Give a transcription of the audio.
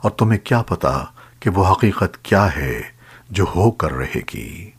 اور تمہیں کیا پتا کہ وہ حقیقت کیا ہے جو ہو کر رہے گی؟